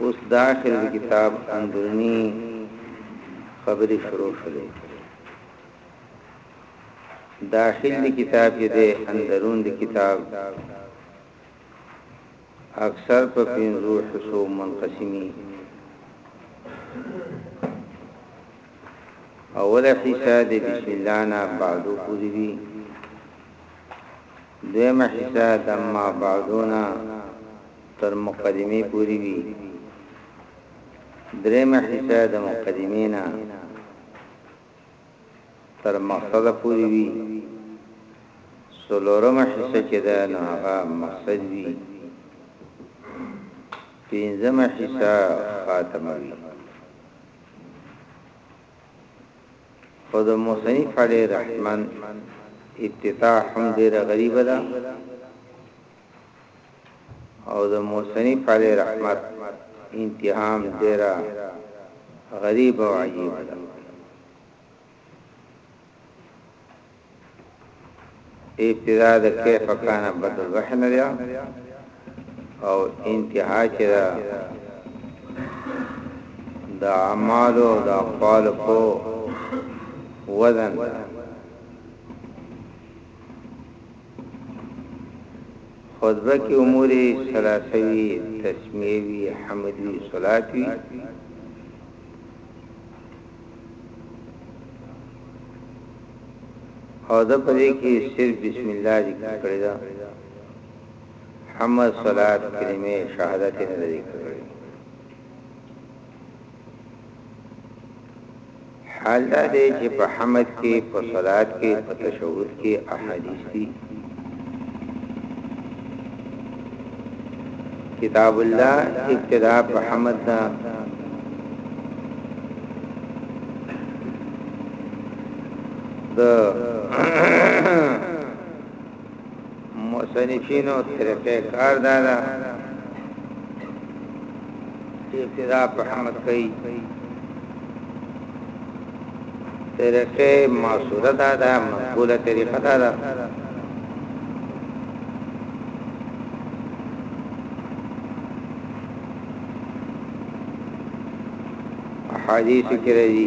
اوس داخل د کتاب اندروني خبري شروع شولې داخل د کتاب کې ده اندرون د کتاب اکثر په پینځو حصو منقسمي اوله حصہ د بسم الله نه بعدو پوری وی دیمه حصہ د ما بعدونا تر مقدمې پورې وي درېمه حصه د مقدمې نه تر مقصده پورې وي څلورمه حصه چې ده نو هغه مقصد وي پنځمه حصه خاتمه وي خو د مصنف علی رحمن افتتاح هم ډیره غریبه ده او د محسنی پالی رحمت انتها هم ډیره غریبه او عجیبه ده. ابتدا د کیف کان بد البحر نه ده او انتها چې ده د اعمال او د اقوال په وزن ده. خطبه کې امور ثلاثه وي، تسميه وي، حمد وي، صلات وي. او د په دې کې صرف بسم الله ذکر کړی دا حمد صلات کلمه شهادت نه ذکر کړی حال دا دی چې په حمد کې، په صلات کې، په تشهد کې احادیث دي. کتاب الله ابتدا په حمد ده. د مصنفینو طریقه کار دا ده چې ابتدا په حمد کوي طریقه معصوره دا ده مقبوله طریقه دا ده حدیث کې راځي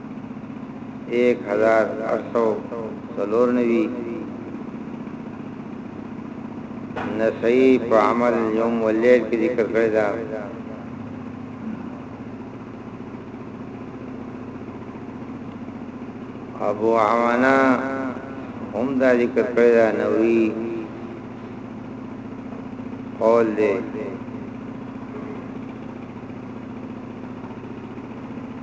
ايک هزار اټ سو څلور نوي نسائي په عمل اليوم والليل کې ذکر کړی دا ابو عوانا هم دا ذکر کړی دا نووي قول دی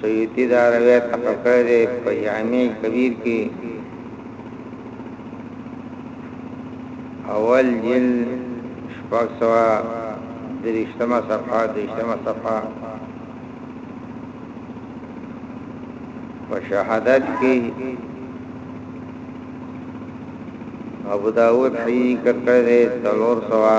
سیوطي دا روایت نقل کړی دی په جامع کبیر کې اول جل شپږ سوه درشتمه صفحه درشتمه صفحه په شهادت کې ابو داود حی کړه دې تلور سوا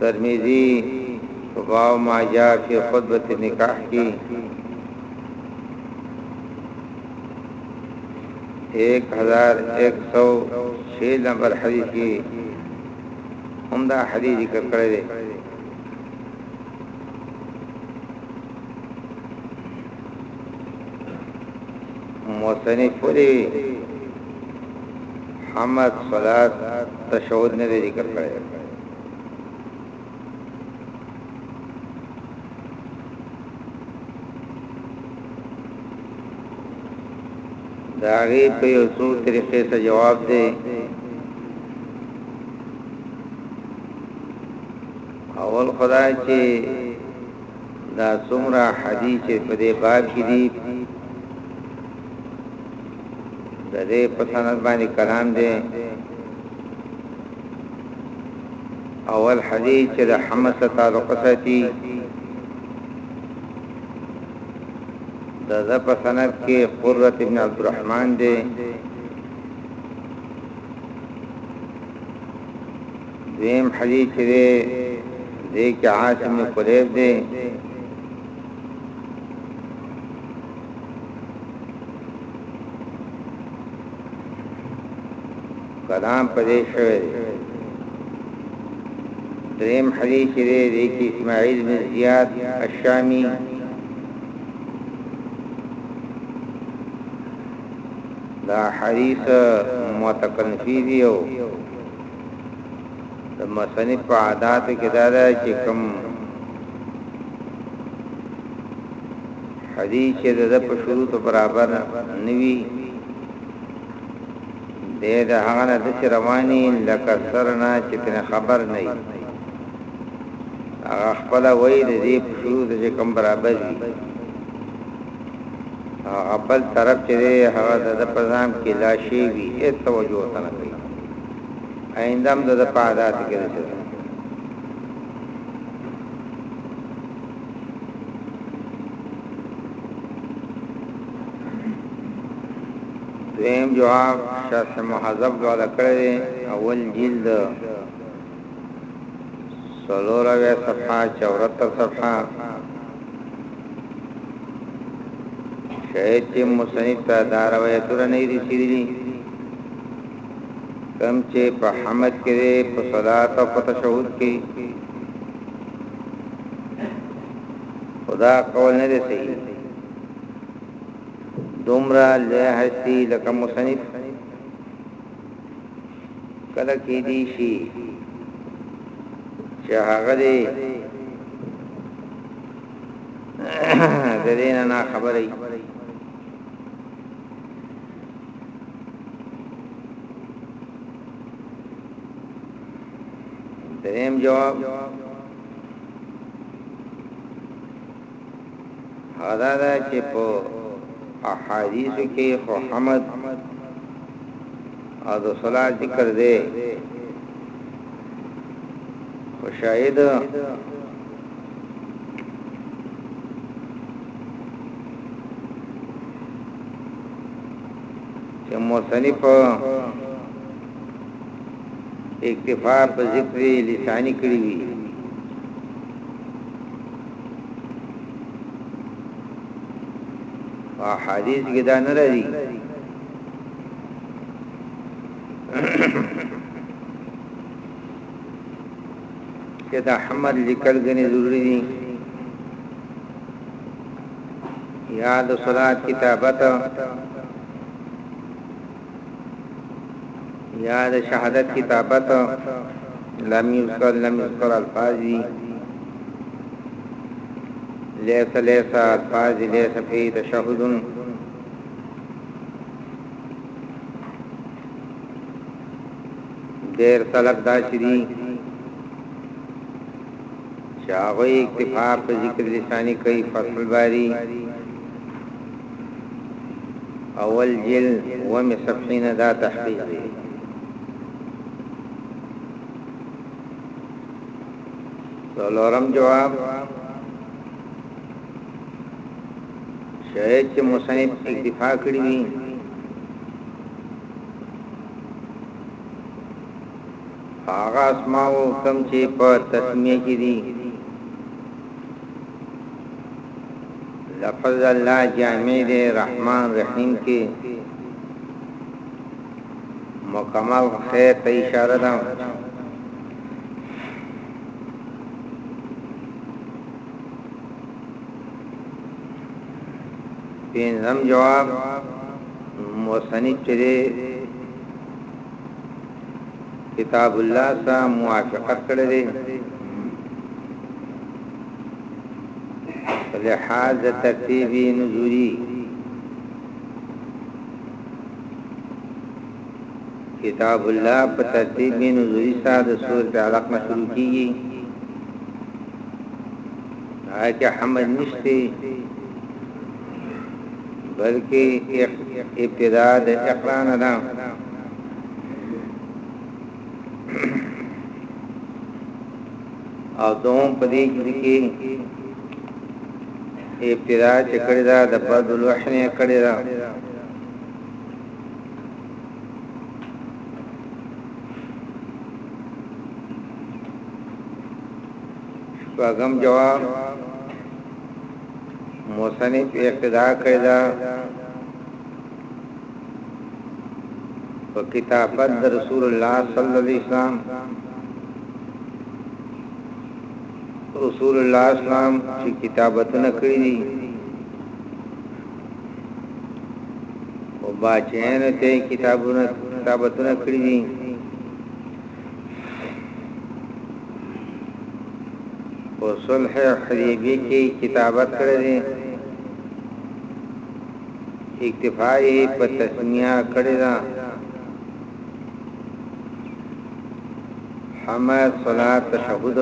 ترمذي په باب ما جاء فی خطبة النکاح کی 1106 نمبر حدیث کی همدا حدیث ذکر کړی دی مصنف دی حمد صلات تشهود نه ذکر کړی دا غي په یو څو طریقې ته جواب دی اول خدای چې دا څومره حدیث په دې باب کې دي د دې په سند باندې کلام دی اول حدیث چې د حمد سره تعلق ساتي د د په سند کې قرۃ ابن عبد الرحمن دی دیم حدیث چې دی کې عاصم کلیب دی کلام پدې شوی دی دریم حدیث چې دی کې اسماعیل بن زیاد الشامی دا حدیث متکلم فی دیو د مصنف په عاداتو کې دا ده چې کوم حدیث چې د په شروط برابر نوي د د هغه نه د رواني لکه سرنا چې تن خبر نه وي هغه خپل وایي د دې په شروط چې کوم برابر دي هغه بل طرف چې هغه د پرځام کې لاشي وي هیڅ توجه نه کوي آینده هم د ده په عاداتو کې نشته. دویم جواب شرح محذب ډوله کړی دی اول جلد سلوره وی صفحه چورتر صفحه شاید چې مصنف ته دا روایتونه نه رسیدلي کوم چي په حمد کي دی په صلات او په تشهد کي خدا قول نه دی صحیح دومره له هستی لکه مصنف کله کې دی شي چې هغه دی د دې نه خبرې دریم جواب هغه دا چې په احادیث کې خو حمد او د صلات ذکر دی خو شاهد چې مصنف اکتفا په ذکر لسانی کړی وی په حدیث کې دا نه لري چې دا حمد لیکل غني ضروری دي یا د صلات کتابت یا د شهادت کتابت لم یذکر لم یذکر الفاظی لیس لیس الفاظ لیس فی تشهد ډېر خلک داسې دي چې هغوی اکتفا په ذکر لساني کوي، فتح الباري اول جلد اوومې صفحې نه دا تحقیق دی. څلورم جواب شاید چې مصنف اکتفا کړی وي په هغه اسماو کم چې په تسمیه کې دي لفظ الله جامع دی رحمان رحیم کې مکمل خیر ته اشاره ده پینځم جواب مصنف چې دی کتاب الله سره موافقت کړی دی لحاظ د ترتیب نزولی کتاب الله په ترتیب نزولی سره د سورۃ علق نه شروع کیږي هغه حمل نشته بلکې ابتدا د اقرا نه ده او دوم په دې کې ابتدا چې کړی دا د بد لوحنه کړی دا شپږم جواب مصنف اقتدا کړې ده په کتابت د رسول الله صلی الله علیه وسلم رسول الله اسلام چې کتابتونه کړې دي او باچین ته کتابونه کتابتونه کړې دي په صلح حدیبی کې کتابت کړی دی اکتفائی په تسمیه کړی دا حمد صلات تشهد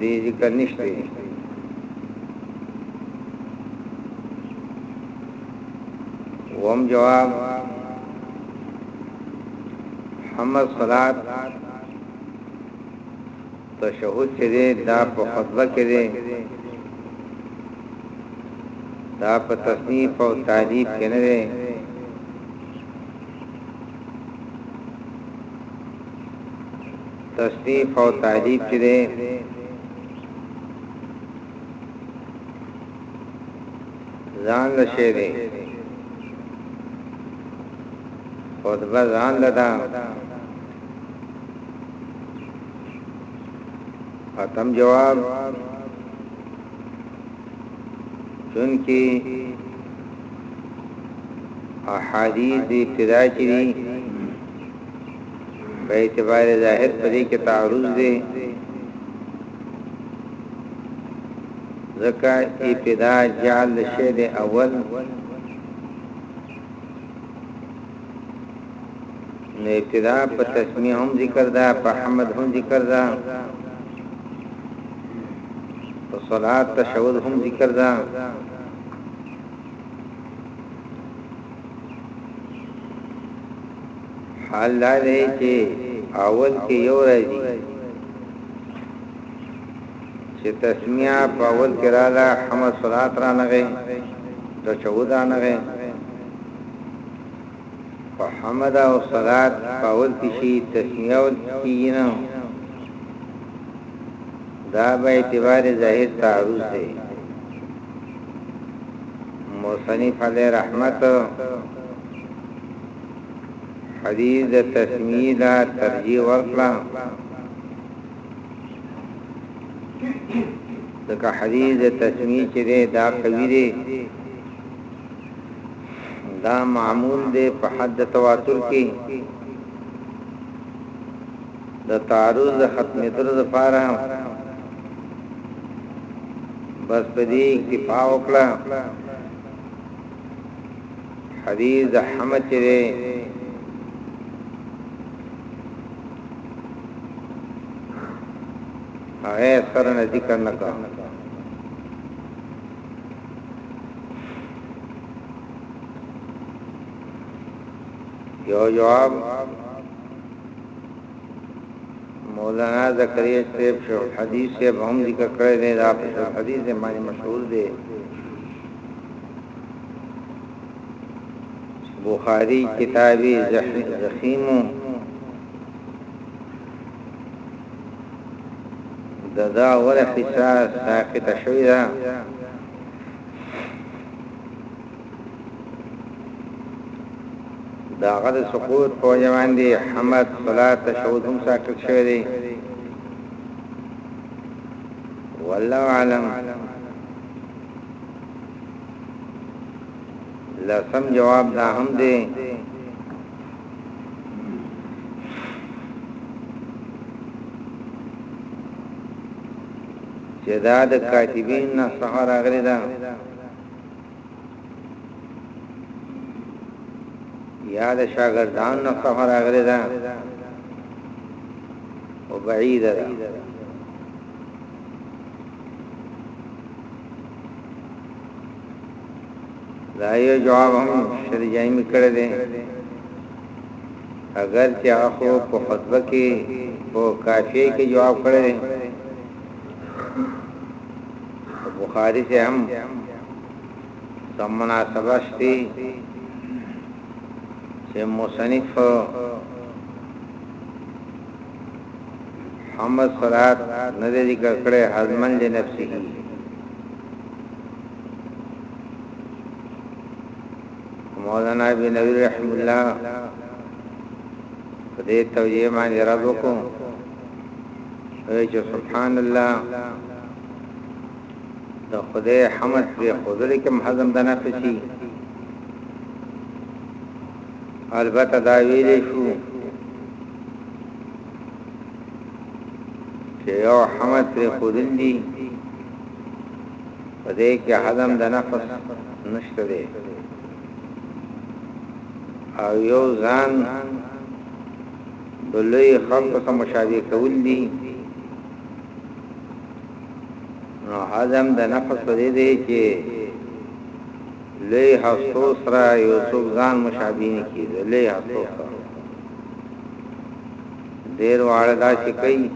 دې ذکر نشته وم جواب محمد صلات تشهود چې دی دا په خطبه کې دی دا په تصنیف او تعریف کې نه دی تصنیف او تعریف کې دی ځان له شی دی خطبه ځان له دا ختم جواب چونکی احادیث دی ابتدا چی دی په اعتبار ظاهر په دې کې تعرض دی ځکه ابتدا جعل شی د اول نو ابتدا په تسمیه هم ذکر ده په حمد هم ذکر ده په صلات تشهود هم ذکر ده حال دا دی چې اول کې یو راځي چې تسمیه په اول کې رااله حمد صلات را نغې د چودا نغې په حمد او صلات په اول کې شي تسمیه اول کې نه دا به اعتبار ظاهر تعرض دی مصنف علی رحمت حدیث د تسمیه له ترجیح ورکړه ځکه حدیث د تسمیه چې دی دا قوی دی دا معمول دی په حد تواتر کې د تعارض د ختم تر لپاره بس په دې اکتفا وکړه حدیث د حمد چې دی هغه سره نه ذکر نه کا یو جواب مولانا زکریا شیخ حدیث سے هم ذکر کړی دی دا په حدیث باندې مشهور دی بخاری کتاب زخیم ددا ولا حصہ ساقط شوی دا دا غد سقوط په جوان دي حمد صلات تشهود هم ساقط شوی دی والله اعلم لسم جواب دا هم دی چې دا د کاتبین نه سهار اغلی ده یا د شاګردان نه سهار اغلی ده او بعید ده دا یو جواب هم شری جای می کړی دی اگر چې اخو په خطبه کې په کافیه کې جواب کړی دی بخاری سے هم سم مناسبه شتی چې مصنف محمد صلات نه دی ذکر کړی حزمن لنفسه مولانا ابن نبی رحم الله په دې توجیه باندې رد وکړو چې سبحان الله د خدای حمد په خدای کې محزم دنا پسی البته دا ویلی شو چې یو حمد پر خودل دی په دې کې حدم د نفس نشته دی او یو ځان دلوی خلق سره مشابه کول دي نو حزم د نفس په دې دی چې لۀ هستو سره يو څوک ځان مشابه نۀ کړي د لۀ هستو سره. ډېر واړۀ داسې کوي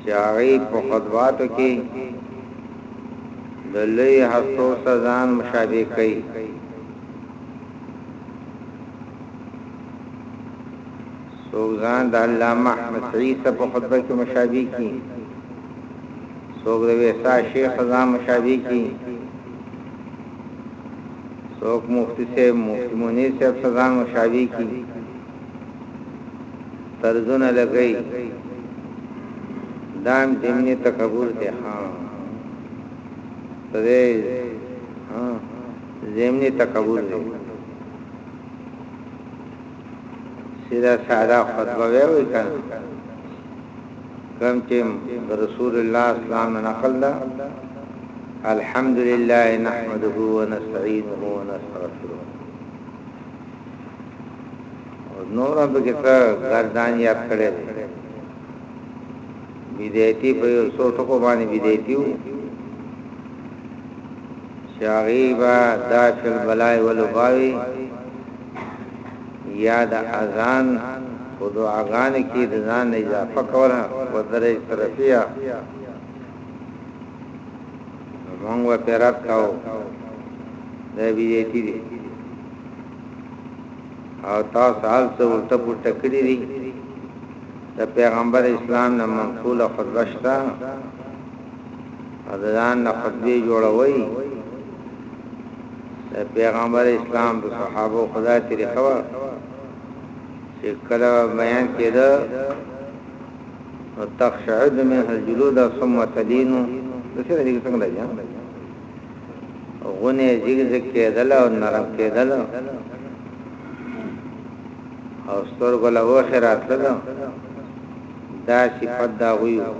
چې هغوي په خطباتو کښې د لۀ هستو سره ځان مشابه کوي. څوک ځان د علامه احمد سعید ته په خطبه کې مشابه کړي، څوک د ویسا شیخ ته ځان مشابه کړي، څوک مفتی صاحب مفتی منیر صاحب ته ځان مشابه کړي، طرزونه لګي دام دمنی تکبر دی ها تدې ها زمنی تکبر دی سیده ساده خطبه وی وی که کم چه رسول الله اسلام نه نقل ده الحمد لله نحمده ونستعینه ونستغفره نور به کې څه ګردان یاد کړي بدایتی په یو څو ټکو باندې بدایتیو شاغي با داخل بلای ولو باوي یا د اذان په دعاګانو کې د ځان نه اضافه کول په درجه ترفیعه نو موږ به پرې رد کاوه د بیدیتی دی او تاسو حال څه ورته پورته کړی دی د پیغمبر اسلام نه منقوله خطبه شته او د ځان نه خطبې جوړوي د پیغمبر اسلام د صحابه خدا طریقه وا چې کله بیان کېده نو تخشعد من الجلود ثم تلين دسره دې څنګه دی غونه زیګ زیګ کېدل او نرم کېدل او سترګو له وخرات ده دا صفت دا ویو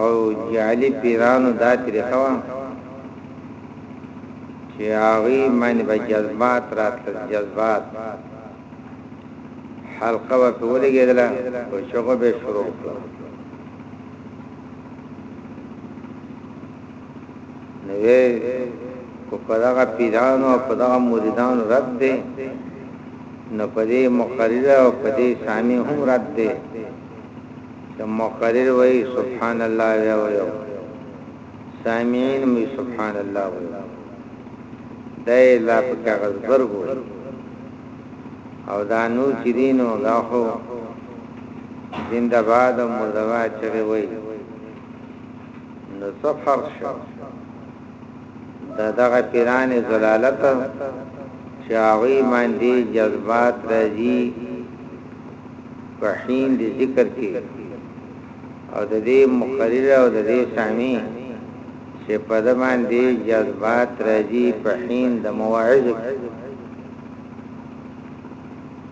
او جعلي پیرانو دا طریقه وه چې هغوی باندې به جذبات راتلل جذبات حلقه به پرې ولګېدله او چغو به یې شروع کړه نو کو په دغه پیرانو او په دغه مریدانو رد دی نو په دې مقرر او په دې سامي هم رد دی چې مقرر وای سبحان الله یا وایو سامعين می سبحان الله وایو دای لا په کاغذ برګو او دا نو چې دینو دا خو زنده باد او مردوا چغه وایي نو څه فرض شو د دغه پیران زلالت چې هغه باندې جذبات راځي په حين د ذکر کې او د دې مقرر او د دې سامي چې په د باندې جذبات راځي په حين د مواعظ کې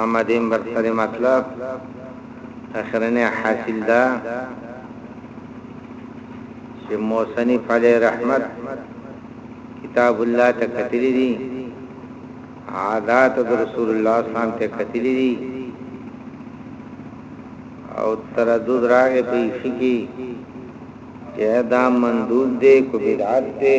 آمدیم بر سر مطلب اخرنی حاصل دا چې موسنی فلی رحمت کتاب الله ته کتلی دي عادات رسول الله صلی الله علیه وسلم ته کتلی دي او تردد راغې په شکی چې دا مندوب دی کو بدعت دی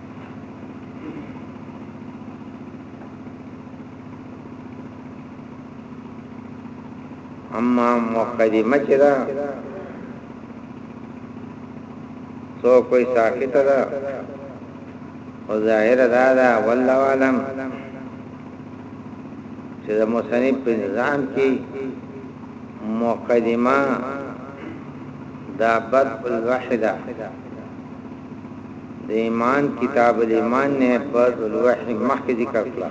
اما مقدمه چې دا سو کوئی ساکت دا او ظاهر دا دا والله عالم چې د مصنف په نظام کې مقدمه دا بد الوحده د ایمان کتاب الایمان نه پر الوحی مخکې ذکر کړه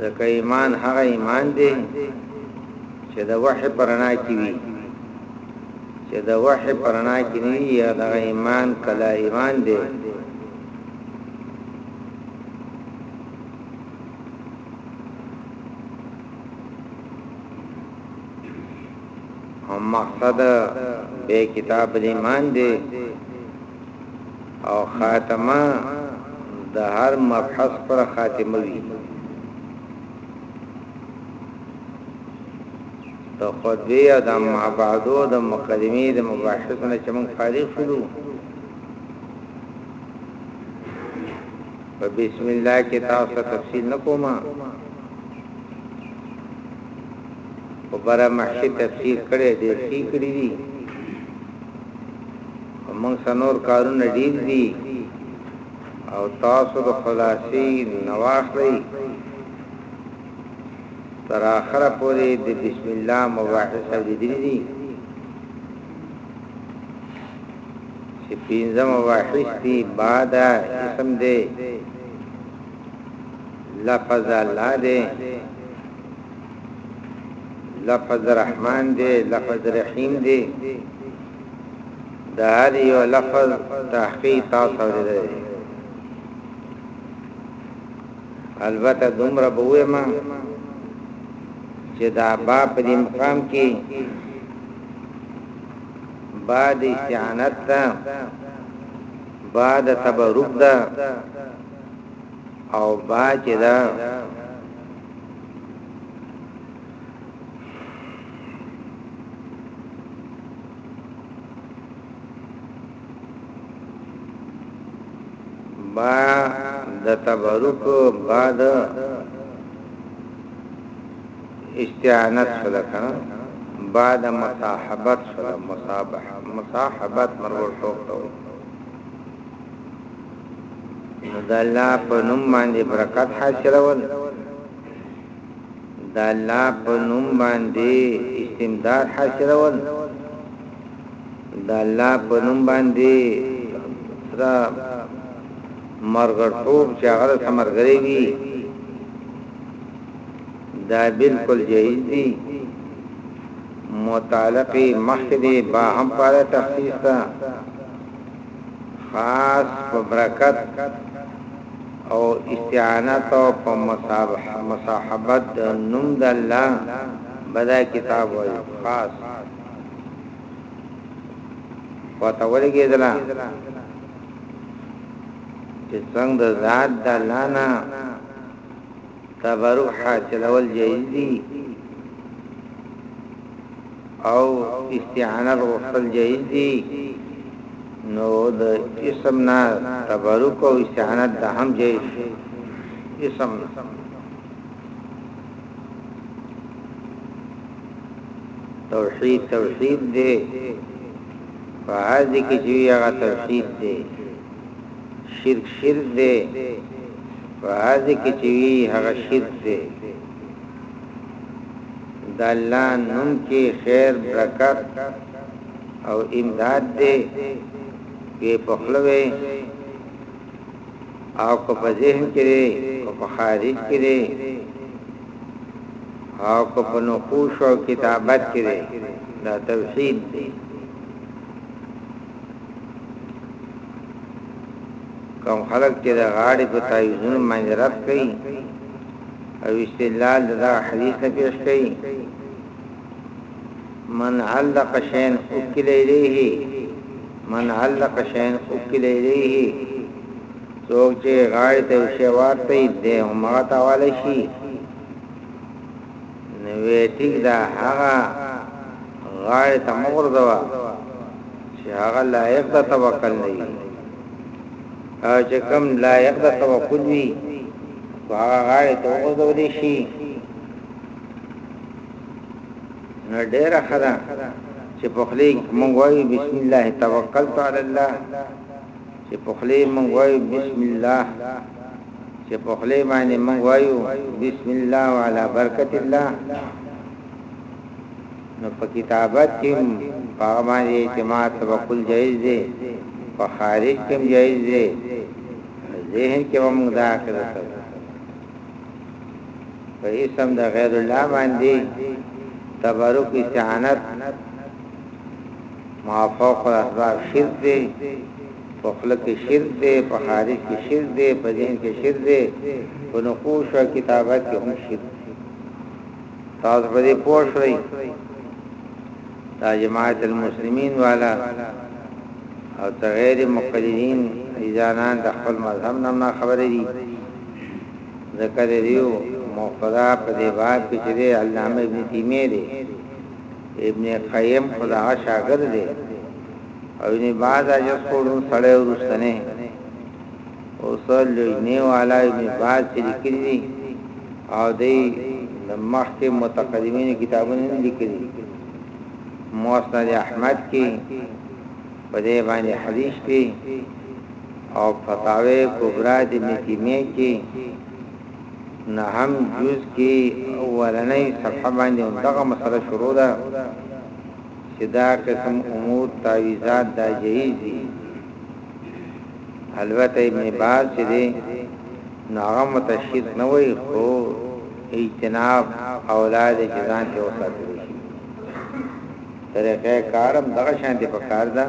ځکه ایمان هغه ایمان دی چې د وحی پرانا کې وي چې د وحی پرانا کې نه وي دا ایمان کلا ایمان دی او مقصد به کتاب ایمان دی او خاتمه د هر مبحث پر خاتمه وی د خطبه او د معبادو د مقدمې د مباحثونو چې موږ فارغ شولو په بسم الله کې تاسو تفصیل نکوما خو بره محشي تفسیر کړی ډیر ښی کړی دی خو موږ سنور کارونه ډیر دی او تاسو د خلاصي نواخلی تر اخره پورې د بسم الله مباحث او دې دي چې پینځه مباحث دي بعد اسم دې لفظ الله دې لفظ رحمان دی لفظ رحیم دی د هر یو لفظ تحقیق تاسو لري البته دومره بوې ما چې دا باب دې مقام کې بعد استعانت دا بعد تبرک دا او با چې دا با د تبرک بعد استعانت سره کنه بعد مصاحبت سره مصابح مصاحبت مرور شوق ته نو د الله په نوم باندې برکت حاصلول د الله په نوم باندې استمداد حاصلول د الله په نوم باندې سره مرګرتوب چې هغه سمرګري وي دا بالکل جایز دي متعلقي مخکې به هم پاره تخصیص خاص په برکت او استعانت او په مصاحبت د نوم د الله بدا کتاب وای خاص پته ولګېدله چې څنګه د ذات د الله نه تبرک حاصلول جایز دي او استعانت غوښتل جایز دي نو د اسم نه تبرک او استعانت د هم جایز شي اسم نه توحید توحید دی په هر دې کې چې هغه توحید دی شرک شرک دی په هر ځای کې چې وي هغه شرک دی د الله نوم کې خیر برکت او امداد دی کې پخلوي او کو په ذهن کې دی او په خارج کې دی او کو په نقوش او کتابت کې دی دا توحید دی کوم خلک چې د غاړې په تعویذونو باندې رد کوي او استدلال دا حدیث نه پیش کوي من علق شین اکل الیه من علق شین اکل الیه څوک چې غاړې ته شی ورته دی هم غتاواله شي نو وې ټیک ده هغه غاړې ته مه غورځوه چې هغه لایق د توکل نه وي او چې کوم لایق د توکل وي هغه غاړې ته وغورځول شي نو ډېره خدا چې په خلی مونږ وایو بسم الله توکلت علی الله چې په خلی مونږ وایو بسم الله چې په خولې باندې موږ وایو بسم الله وعلى برکت الله نو په کتابت کې په باندې اعتماد توکل جایز دی په خارج کې جایز دی ذهن کې هم دا کړو په اسم د غیر الله باندې تبرک استعانت ما فوق الاسباب شرک دی په خوله کې شرک دی، په خارج کې شرک دی، په ذهن کې شرک دی، په نقوش او کتابت کې هم شرک دی. تاسو په دې پوه شئ دا جماعت المسلمین والا او غیر مقلدین ایزانان د خپل مذهب نام نه خبرې دي ذکر دیو مقتدا په دې باب کې چې علامه ابن تیمیه دی ابن قیم خدا شاګرد دی او نه بعد اجر کولو سړی ورستنه او سر لوی والا ابن باز چې لیکلي دي او دی د مخکې متقدمین کتابونه لیکلي موسند احمد کې په دې باندې حدیث کې او فتاوی کبرا د نتیمه کې نه هم جز کې اولنې صفحه باندې دغه مسله شروع ده چې دا قسم امور تعویذات دا جایز دي البته ابن باز چې دی نو هغه متشرک نه وای خو اجتناب اولاد جزان ته وساتل شي طریقه کارم دغه شان دی په کار ده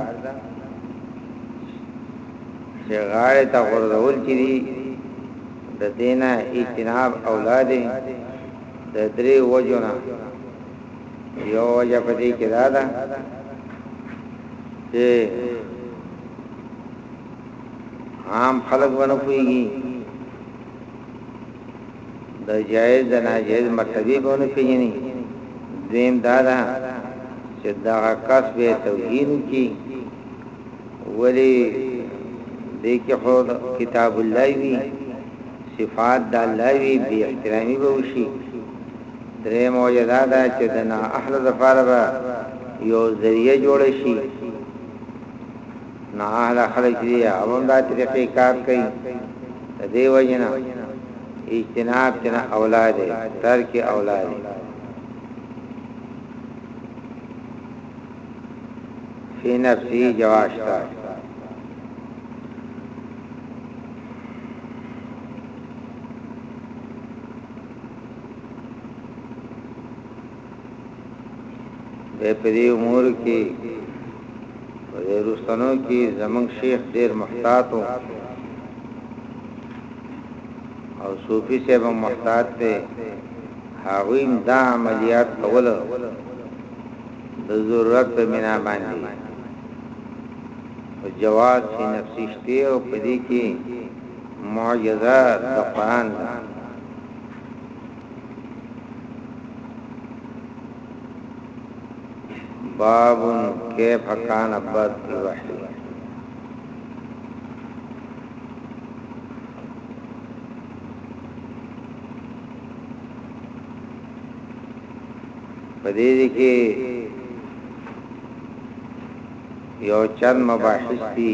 چې غاړه ته غرضول چې دی د دینه اجتناب اولاد د درې وجونه یو وجه په دې کې دا ده چې عام خلک ونه پويږي د جایز د ناجایز مرتبه به ونه پیژني دویم دا ده چې دا کس به توهین کی ولی دې کې خو کتاب الله وی صفات د الله وی به احترامي به وشي دریمه وجه دا ده چې د نا اهلو لپاره به یو ذریعه جوړه شي نا اهل خلک دي هم دا طریقې کار کوي د دې وجنه اجتناب تنا اولاد ترک اولاد فی نفسی جواشتا به په دې امور کې په دې رستنو کې زمنګ شیخ ډیر محتاط وو او صوفي صاحب محتاط دی هغه دا عملیات کول د ضرورت په بنا باندې او جواز چې نفسشتي او پدې کې معجزه د قران ده باب كيف كان بد الوحي پدې کې یو چند مباحث دي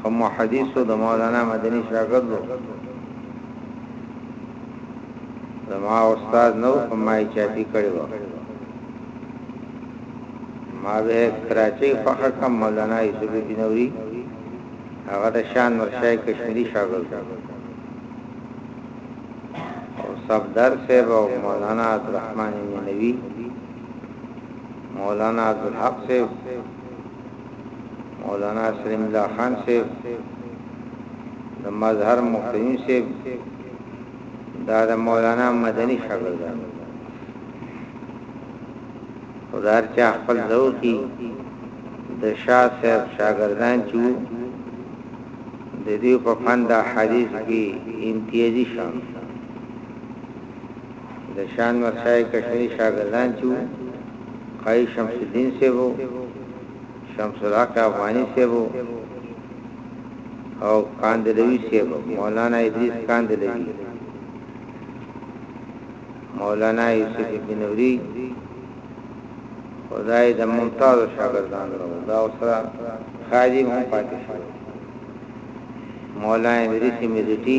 ښه محدث و د مولانا مدني شاګرد و زما استاد نو خو ما یې چاپی کړی و ما به کراچۍ خوښه کم مولانا یوسف الدین اوري هغه د شان مرشای کشمیری شاګرد او صفدر صاحب او مولانا عبدالرحمن نوی مولانا عبدالحق صاحب مولانا سلیم الله خان صاحب د مظهر مختیون صاحب دا د مولانا مدنی شاګردان خدار چا خپل زو کی د شاه صاحب شاګردان چو د دې په فن د حدیث کې امتیازي شامل د شان مرشای کشميري شاګردان چې وو، قايي شمس الدين صيب او شمس الحق افغاني صيب او کاندلوي صيب، مولانا ادريس کاندلوي، مولانا يوسف ابن نوري، خو دا يې د ممتازو شاګردانو نه وو، دا ورسره خادم هم پاتې شوی وو. مولانا ادريس ميرټي،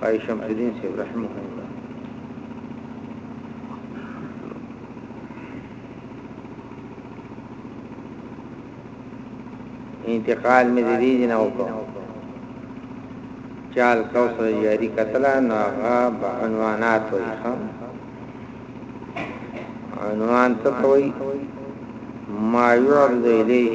ښايي شمس الدين صاحب رحمه الله انتقال مې د دې نه وکړ چال کوثر یاري کتلا نو هغه عنوانات وي خام عنوان څه کوي ما يعرض اليه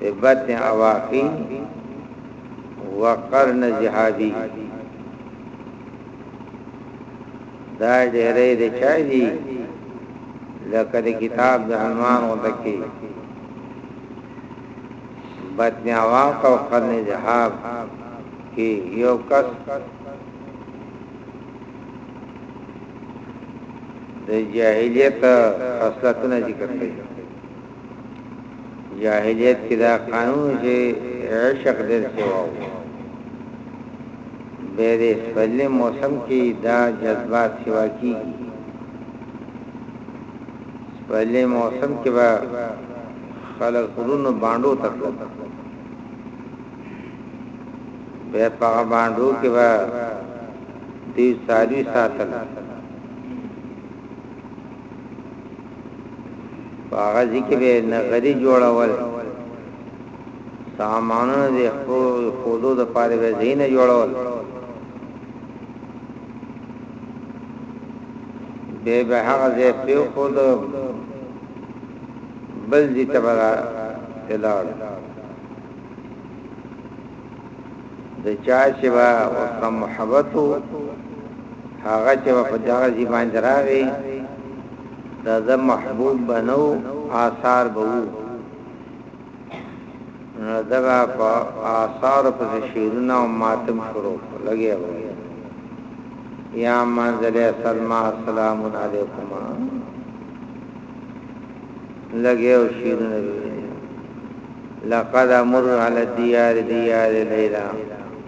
په بطن عواقی وقرن جهادی دا ډیره د چا دی لکه د کتاب د عنوان غوندکی بطن عواق او قرن جهاد کې یو کس د جاهلیت خاصلتونه ذکر کړي جاهلیت کې دا قانون چې عشق ډېر سیوا و بیا د سپرلي موسم کې دا جذبه سیوا کیږي سپرلي موسم کې به خلک ورونو باندو تکو بیا په باندو کې به دې ساری ساتل په هغه ځای کې به نغري جوړول سامانونه د خودو د پاره به زینه جوړول به به هغه ځای په خود بل دي تبرا تلار د چا چې با اوسه محبت هغه چې په دغه ځای باندې راغی دا د محبوب به نه وو آثار به وو نو دغه په آثار په شعرونه او ماتم شروع لګي وو یا منزل سلمہ سلام علیکم لګي او شعرونه لقد امر على الديار ديار ليلى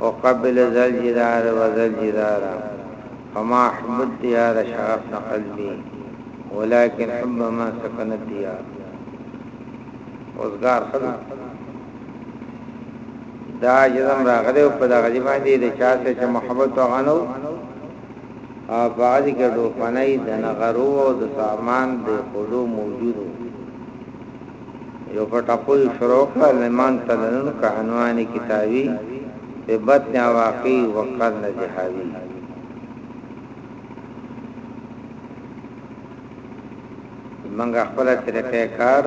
وقبل ذل جدار وذل جدار په ما حبت دیا د شغف نه قلبی ولکن حب ما سکنت دیا اوزګار خلو دا جزم راغلی په دغه دی باندې د چا سره چې محبت وغنو او بعضی کې دوه فنای د نغرو او د سامان د خلو موجودو یو پټاپوی شروع کړه لمن تلنن که عنوان کتابی په بطن واقعی وقر نجحاوی منګه خپل طریقې کار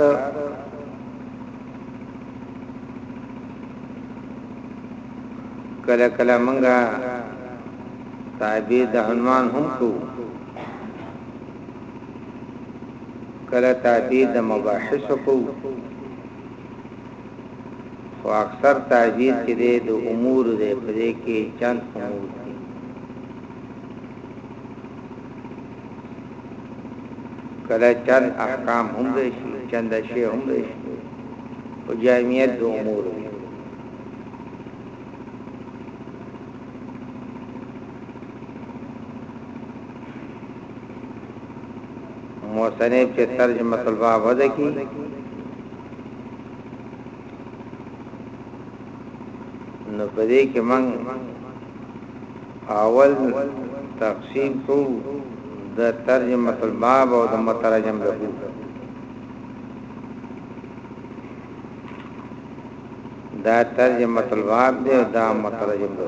کله کله منګه تعبیر د عنوان هم کوو کله تعبیر د مباحثو کوو خو اکثر تعبیر چې دی د امورو دی په دې کې چند امور دي کله چند احکام هم دی شي چند شی هم دی شي او جامعیت د امور دی مصنف چې ترجمه الباب وده کی نو پدې کې من اول تقسیم کو د ترجمه الباب او د مترجم له دا ترجمه الباب دی دا مترجم له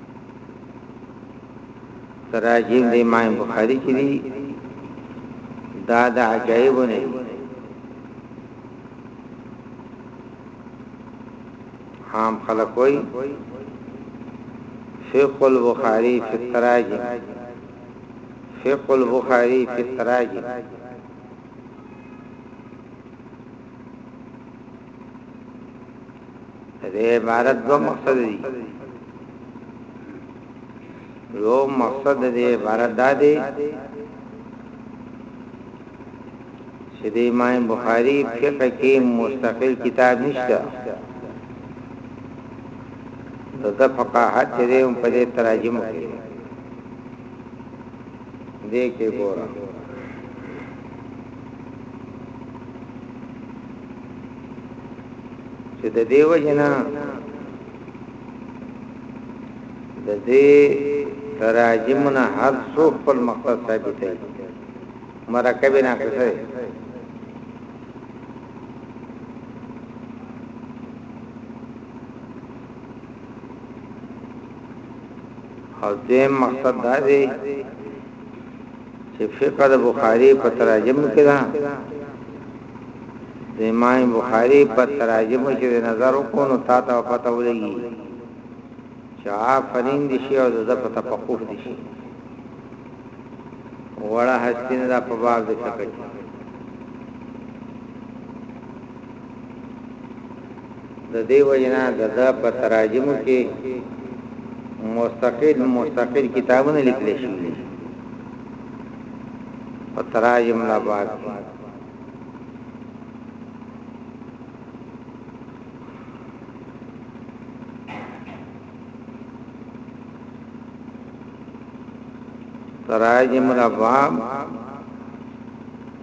تراجم د امام بخاری کې دي دا د عجایب نه عام خلک وای فقه البخاری فی التراجم فقه البخاری فی التراجم دې عبارت دو مقصد دي یو مقصد دې عبارت دا دی چې د امام بخاری فقہ کې مستقل کتاب نشته نو د فقاهت چې هم په دې تراجم کې دې کې ګورم چې د دیو جنا د دې تراجمنا هر څو خپل مقصد ثابت دی مرکب نه کوي او دې مقصد دا دی چې فقه د بخاری په تراجم کې ده د امام بخاری په تراجم کې نظر وکړو نو تا ته پته ولګي چې آفرین دي شي او د په تفقه دي شي وړه هستینه د په باب د فقه د دې وجې نه د ده په تراجمو کې مستقل مستقل کتابونه لیکل شوي دي په تراجم لا بعد تراجم الابواب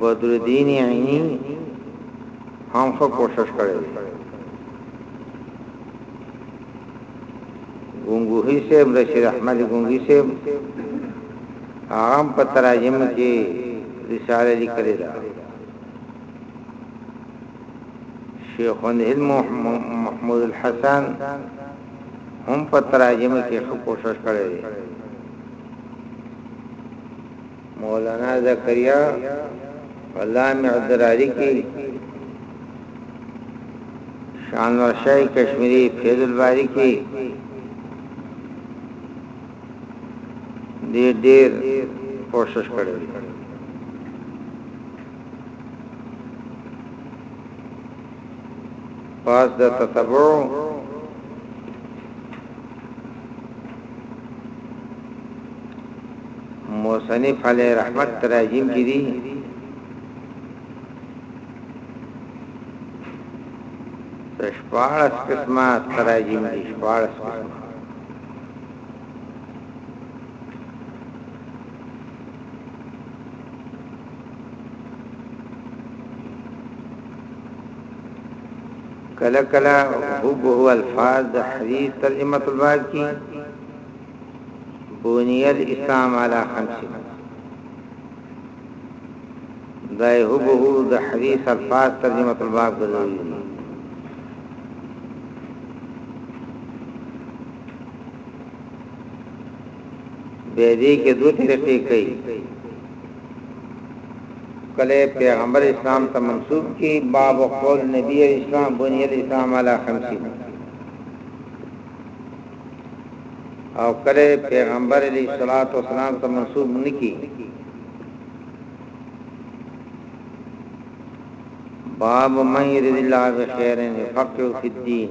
بدرالدین عینی هم خو کوشش کړی دی ګونګوهی صاحب رشید احمد ګونګی صاحب عام په تراجم کې رساله لیکلې ده شیخ الهند محمود الحسن هم په تراجم کې کوشش کړی دی مولانا زکریا علام عبدالعالی کی شان ورشای کشمیری فیض الباری کی دې ډېر کوشش کړی پاس د تتبع مصنف علی رحمت تراجیم کی دی شپارس قسمه تراجیم دی شپارس قسمه کله کله هوبه هو الفاظ د حدیث ترجمه الباب کی بونی الاسلام علی خمس دا هوبه هو د حدیث الفاظ ترجمه الباب ګرځوي به دې کې دوه طریقې کوي کله یې پیغمبر اسلام ته منسوب کړي، باب قول نبي علیه السلام بني الاسلام علی خمس او کله پیغمبر علیه الصلاۃ والسلام ته منسوب نکي باب من يريد الله بخير يفقهه في الدين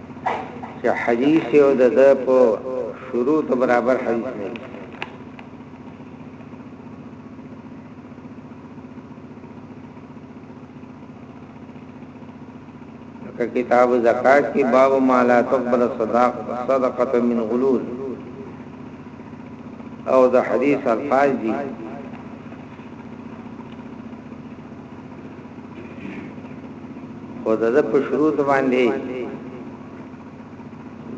چې حدیث او د ده په شروط برابر حدیث نه وي لکه کتاب زکات کې باب ما لا تقبل صدق صدقه من غلول او د حدیث الفاظ دي خو د په شروط باندې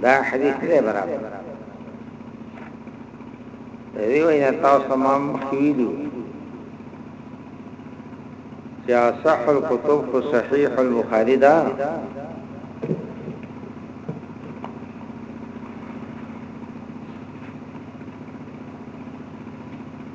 دا حدیث نه برابر دی وینا تاسو مم خیلو چې صح الكتب خو صحیح البخاری دا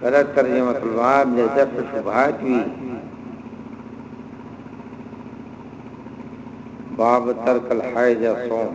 کله ترجمه الباب د دفع شبهات وی باب ترک الحیض صوم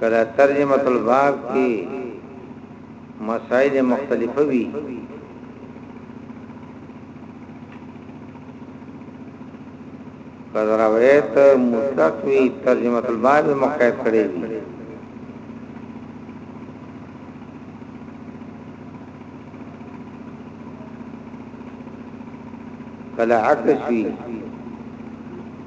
که دا ترجمة الباب کې مسائل مختلفه وي که روایت مطلق وي ترجمة الباب مقید کړی وي کله عکس وي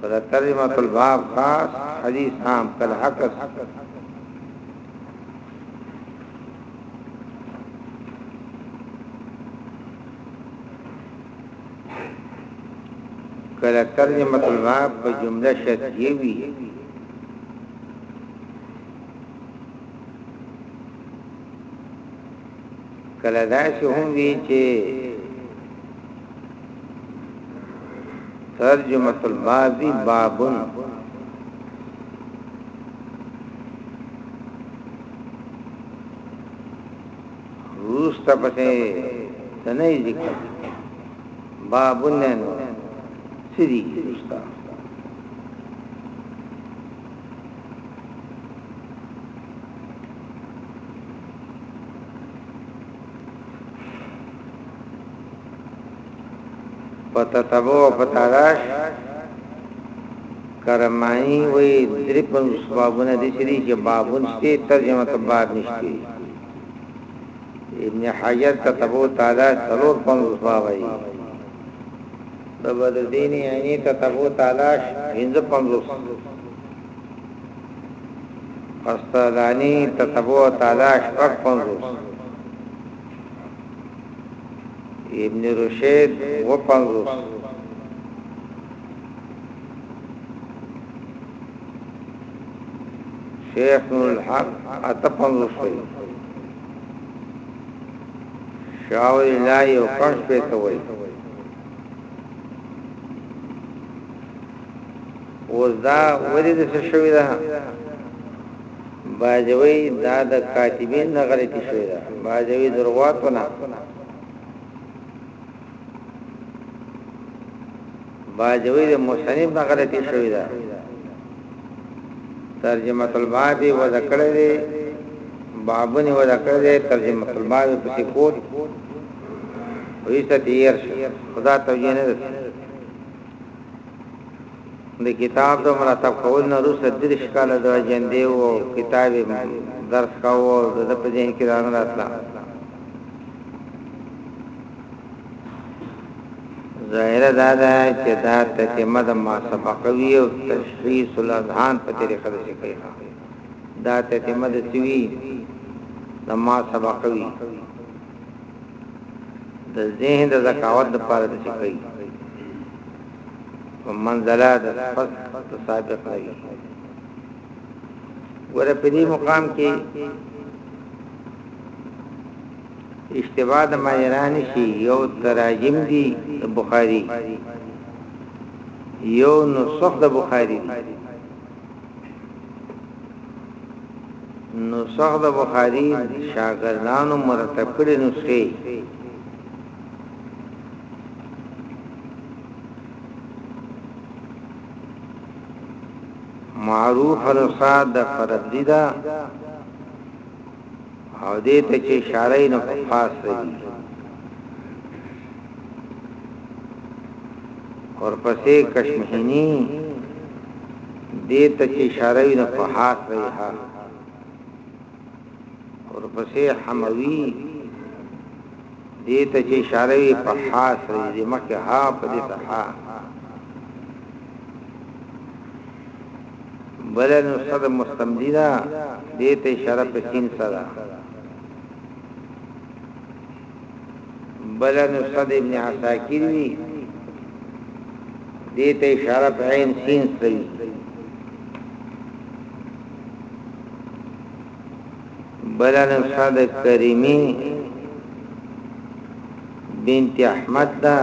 پر ترجمه الباب خاص حدیث عام کل حقص کله ترجمه الباب په جمله شرطیه وی کله داسې هم وي چې ترجمه الباب باب روس ته پته تنه ذکر باب نه نو سری روستا په تتبو او په تالاش کرمانی وی دری پن سبابونه دی چری چې بابون شتی ترجمه ته باب نشتی ابن حجر تتبو تالاش تلور پن سباب وی دبدر دینی عینی تتبو تالاش هنزه پن سباب استادانی تتبع تعالی شپږ پنځوس ابن رشید و پنځوس شیخ نور الحق اتا پنځوس وی شاوی الله یو کم شپیتا وی اوس دا ولې د څه شوی ده باجوی دا د کاتبین نه غلطی شوی ده باجوی دروات نه باجوی د مصنف نه غلطی شوی ده ترجمه الباب و ذکر دی بابن و ذکر دی ترجمه الباب په سکوت ویسته تیر خدا توجیه نه ده د کتاب د مرتب کولو نه وروسته دېرش کاله د اجندې و او کتاب یې درس کاوه او د ده په ذهن کې دا نه راتله ظاهره دا ده چې دا تتمه د ما سبق وي او تشخیص الاذهان په طریقه د شکایت دا تتمه د سوي د ما سبق وي د ذهن د زکاوت د پاره د شکای په منزله د پس سابق لري ګوره په دې مقام کې اشتباه د مایران شي یو تراجم دي د بخاری یو نسخ د بخاری دی نسخ د بخاری شاګردانو مرتب کړي نسخې معروف الصاد د فربدی دا او دې ته چې اشاره نه په خاص دی ورپسې کشمهنی دې ته چې اشاره نه په خاص دی ها ورپسې حموی دې ته چې اشاره په خاص دی مکه ها په دې ته ها بله نسخه د مستملی ده دې ته اشاره په سین سره ده بله نسخه د ابن عساکر وی دې ته اشاره په عین سین سره بله نسخه د کریمې بنت احمد ده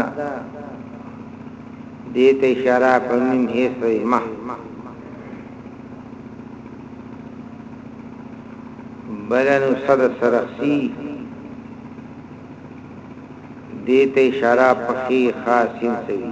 دې ته اشاره په میم هي صیمه بل نو صد سرخسی دیتا اشارہ پخی خاصین سوی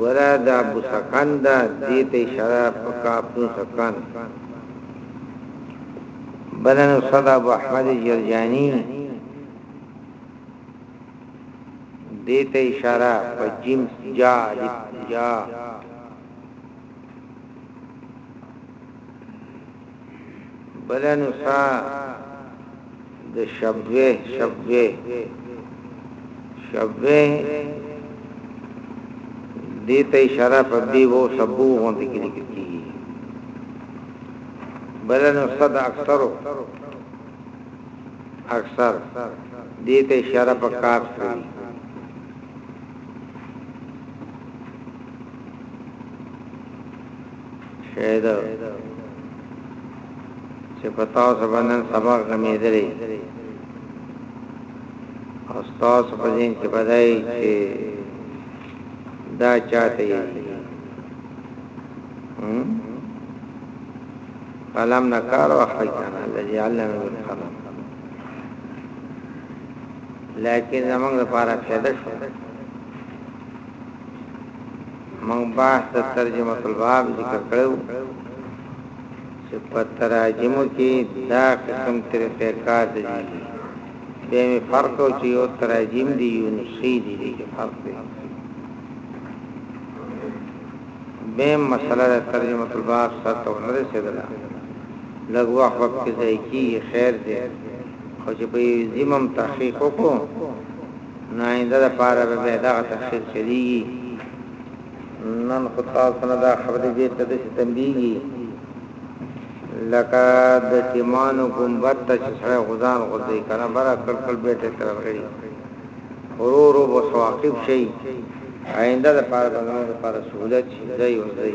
ورا دا ابو سکان دا دیت اشاره پکا اپنو سکان بلن صد ابو احمد جرجانی دیت اشاره پا جیم جا جا بله نسخه د شبوه، شبوه، شبوه دې ته اشاره په بي وو سبو غونډه کې لیکل کیږي بل نو صد اکثرو اکثر دې ته اشاره په کاف کوي شاید چې په تاسو باندې سبق غمیدلې او تاسو په دین کې بدای چې دا چاته یې قلم نه کار واخلي کنه الذي علم بالقلم لیکن زمونږ لپاره فائدہ شو موږ بحث د ترجمه الباب ذکر کړو چې په تراجمو کې دا قسم طریقې کار دی به می فرق او چې یو تراجم دی یو نسخې دی دې کې فرق دی به مسله د ترجمه الباب سره تولر رسیدله لږ وخت وخت کې ځای کې خیر دی خو چې په زمم تحقیق وکړو نو آینده لپاره به بیا دغه تفسیر چلیږي نن خو تاسو نه دا خبرې بیرته داسې تمبیږي لکه د تیمانو ګمبت ته چې سړی غزان غوځي کنه بره کړکړ بیرته ترغړي ورو ورو به واقف شي آینده د پاره د نور لپاره سہولت شي ځای او ځای